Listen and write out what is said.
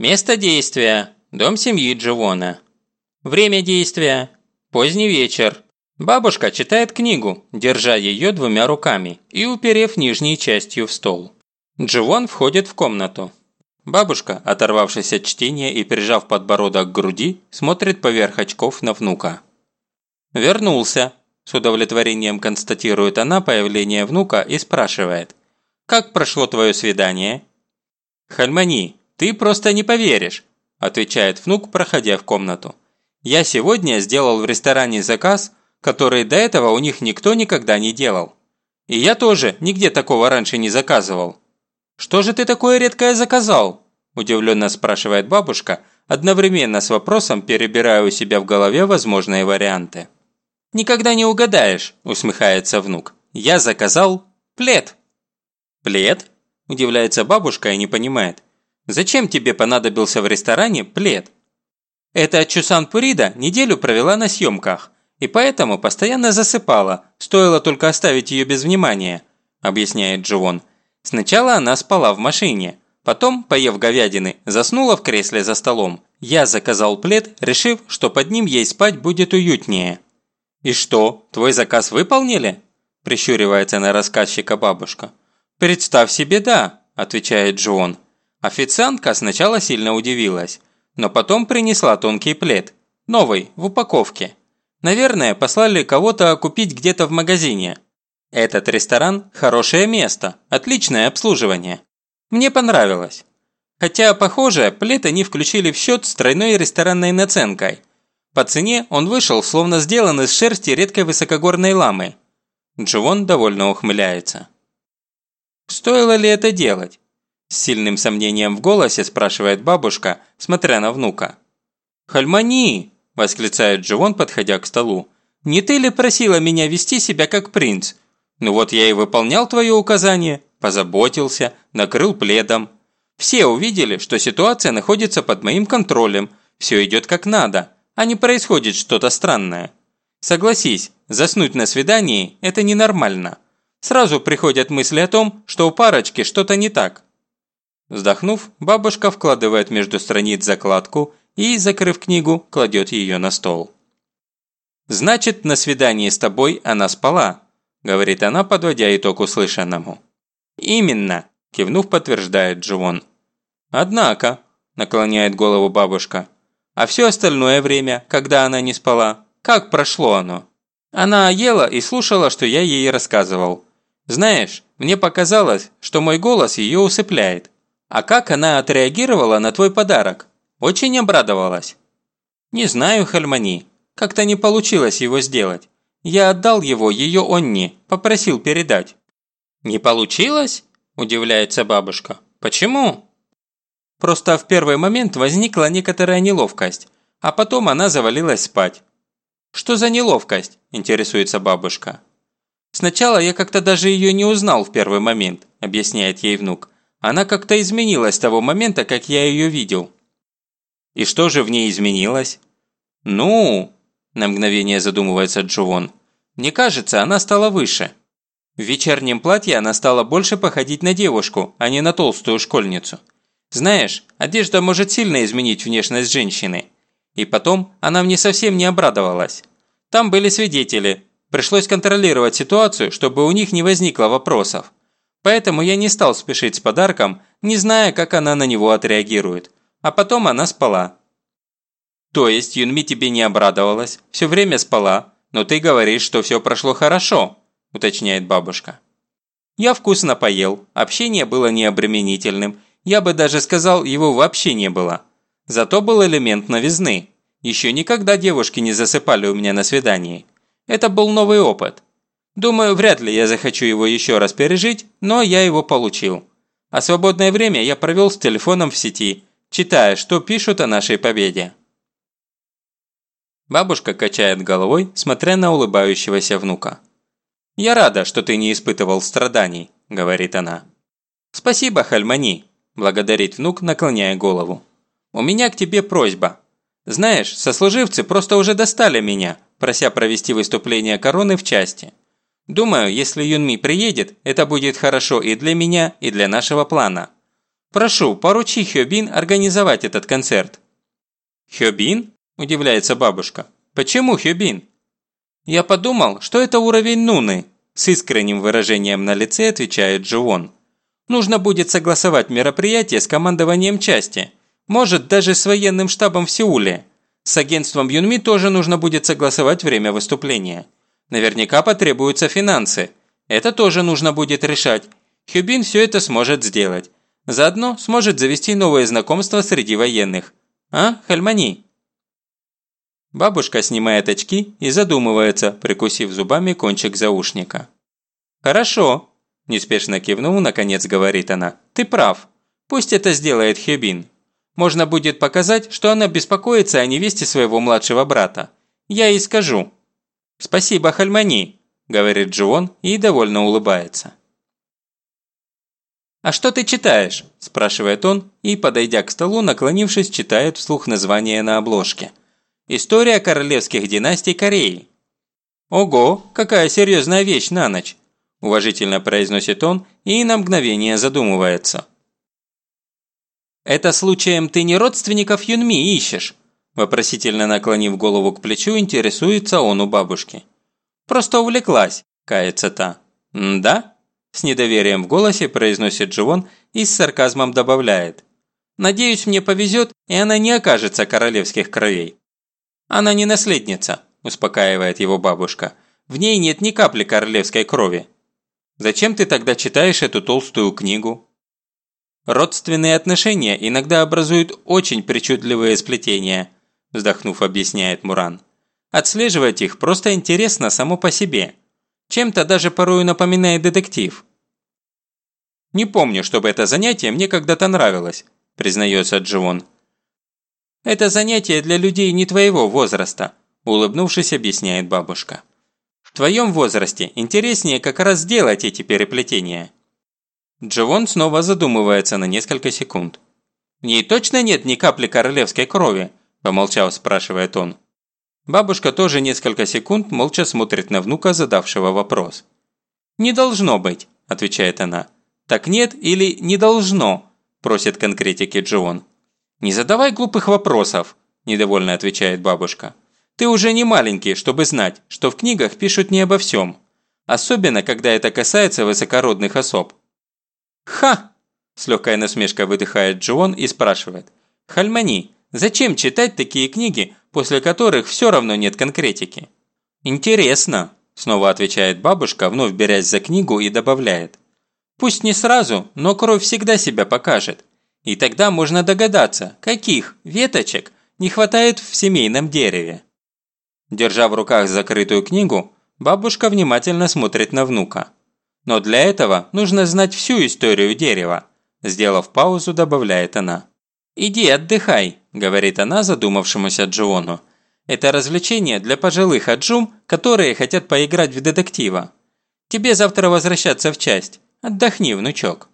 Место действия – дом семьи Дживона. Время действия – поздний вечер. Бабушка читает книгу, держа ее двумя руками и уперев нижней частью в стол. Дживон входит в комнату. Бабушка, оторвавшись от чтения и прижав подбородок к груди, смотрит поверх очков на внука. «Вернулся», – с удовлетворением констатирует она появление внука и спрашивает. «Как прошло твое свидание?» «Хальмани, ты просто не поверишь», – отвечает внук, проходя в комнату. «Я сегодня сделал в ресторане заказ, который до этого у них никто никогда не делал. И я тоже нигде такого раньше не заказывал. Что же ты такое редкое заказал?» – удивленно спрашивает бабушка, одновременно с вопросом перебирая у себя в голове возможные варианты. «Никогда не угадаешь», – усмехается внук. «Я заказал плед». «Плед?» – удивляется бабушка и не понимает. Зачем тебе понадобился в ресторане плед? Эта Чусан Пурида неделю провела на съемках, и поэтому постоянно засыпала, стоило только оставить ее без внимания, объясняет Дживон. Сначала она спала в машине, потом, поев говядины, заснула в кресле за столом. Я заказал плед, решив, что под ним ей спать будет уютнее. «И что, твой заказ выполнили?» – прищуривается на рассказчика бабушка. «Представь себе, да», – отвечает Джон. Официантка сначала сильно удивилась, но потом принесла тонкий плед, новый, в упаковке. Наверное, послали кого-то купить где-то в магазине. Этот ресторан – хорошее место, отличное обслуживание. Мне понравилось. Хотя, похоже, плед они включили в счет с тройной ресторанной наценкой. По цене он вышел, словно сделан из шерсти редкой высокогорной ламы. Дживон довольно ухмыляется. Стоило ли это делать? С сильным сомнением в голосе спрашивает бабушка, смотря на внука. «Хальмани!» – восклицает Дживон, подходя к столу. «Не ты ли просила меня вести себя как принц? Ну вот я и выполнял твое указание, позаботился, накрыл пледом. Все увидели, что ситуация находится под моим контролем, все идет как надо, а не происходит что-то странное. Согласись, заснуть на свидании – это ненормально. Сразу приходят мысли о том, что у парочки что-то не так. Вздохнув, бабушка вкладывает между страниц закладку и, закрыв книгу, кладет ее на стол. «Значит, на свидании с тобой она спала», – говорит она, подводя итог услышанному. «Именно», – кивнув, подтверждает Дживон. «Однако», – наклоняет голову бабушка, – «а все остальное время, когда она не спала, как прошло оно?» Она ела и слушала, что я ей рассказывал. Знаешь, мне показалось, что мой голос ее усыпляет. А как она отреагировала на твой подарок? Очень обрадовалась. Не знаю, Хальмани. Как-то не получилось его сделать. Я отдал его ее Онни, попросил передать. Не получилось? Удивляется бабушка. Почему? Просто в первый момент возникла некоторая неловкость, а потом она завалилась спать. «Что за неловкость?» – интересуется бабушка. «Сначала я как-то даже ее не узнал в первый момент», – объясняет ей внук. Она как-то изменилась с того момента, как я ее видел. И что же в ней изменилось? Ну, на мгновение задумывается Джовон. Мне кажется, она стала выше. В вечернем платье она стала больше походить на девушку, а не на толстую школьницу. Знаешь, одежда может сильно изменить внешность женщины. И потом она мне совсем не обрадовалась. Там были свидетели. Пришлось контролировать ситуацию, чтобы у них не возникло вопросов. Поэтому я не стал спешить с подарком, не зная, как она на него отреагирует. А потом она спала. То есть Юнми тебе не обрадовалась, все время спала, но ты говоришь, что все прошло хорошо, уточняет бабушка. Я вкусно поел, общение было необременительным, я бы даже сказал, его вообще не было. Зато был элемент новизны. Еще никогда девушки не засыпали у меня на свидании. Это был новый опыт. Думаю, вряд ли я захочу его еще раз пережить, но я его получил. А свободное время я провел с телефоном в сети, читая, что пишут о нашей победе. Бабушка качает головой, смотря на улыбающегося внука. «Я рада, что ты не испытывал страданий», – говорит она. «Спасибо, Хальмани», – благодарит внук, наклоняя голову. «У меня к тебе просьба. Знаешь, сослуживцы просто уже достали меня, прося провести выступление короны в части. Думаю, если Юнми приедет, это будет хорошо и для меня, и для нашего плана. Прошу, поручи Хёбин организовать этот концерт». «Хёбин?» – удивляется бабушка. «Почему Хёбин?» «Я подумал, что это уровень Нуны», – с искренним выражением на лице отвечает Джуон. «Нужно будет согласовать мероприятие с командованием части, может, даже с военным штабом в Сеуле. С агентством Юнми тоже нужно будет согласовать время выступления. Наверняка потребуются финансы. Это тоже нужно будет решать. Хюбин все это сможет сделать. Заодно сможет завести новые знакомства среди военных. А, Хальмани?» Бабушка снимает очки и задумывается, прикусив зубами кончик заушника. «Хорошо», – неспешно кивнув, наконец говорит она. «Ты прав. Пусть это сделает Хебин. Можно будет показать, что она беспокоится о невесте своего младшего брата. Я ей скажу». «Спасибо, Хальмани», – говорит Джон и довольно улыбается. «А что ты читаешь?» – спрашивает он и, подойдя к столу, наклонившись, читает вслух название на обложке. История королевских династий Кореи. Ого, какая серьезная вещь на ночь, уважительно произносит он и на мгновение задумывается. «Это случаем ты не родственников Юнми ищешь?» Вопросительно наклонив голову к плечу, интересуется он у бабушки. «Просто увлеклась», – кается та. «Да?» – с недоверием в голосе произносит Дживон и с сарказмом добавляет. «Надеюсь, мне повезет, и она не окажется королевских кровей». «Она не наследница», – успокаивает его бабушка. «В ней нет ни капли королевской крови». «Зачем ты тогда читаешь эту толстую книгу?» «Родственные отношения иногда образуют очень причудливые сплетения», – вздохнув, объясняет Муран. «Отслеживать их просто интересно само по себе. Чем-то даже порою напоминает детектив». «Не помню, чтобы это занятие мне когда-то нравилось», – признается Дживон. «Это занятие для людей не твоего возраста», – улыбнувшись, объясняет бабушка. «В твоем возрасте интереснее как раз делать эти переплетения». Джовон снова задумывается на несколько секунд. «В ней точно нет ни капли королевской крови?» – помолчав, спрашивает он. Бабушка тоже несколько секунд молча смотрит на внука, задавшего вопрос. «Не должно быть», – отвечает она. «Так нет или не должно?» – просит конкретики Джон. «Не задавай глупых вопросов», – недовольно отвечает бабушка. «Ты уже не маленький, чтобы знать, что в книгах пишут не обо всем. Особенно, когда это касается высокородных особ». «Ха!» – с легкой насмешкой выдыхает Джон и спрашивает. «Хальмани, зачем читать такие книги, после которых все равно нет конкретики?» «Интересно», – снова отвечает бабушка, вновь берясь за книгу и добавляет. «Пусть не сразу, но кровь всегда себя покажет. И тогда можно догадаться, каких веточек не хватает в семейном дереве. Держа в руках закрытую книгу, бабушка внимательно смотрит на внука. Но для этого нужно знать всю историю дерева. Сделав паузу, добавляет она. «Иди отдыхай», – говорит она задумавшемуся Джону. «Это развлечение для пожилых аджум, которые хотят поиграть в детектива. Тебе завтра возвращаться в часть. Отдохни, внучок».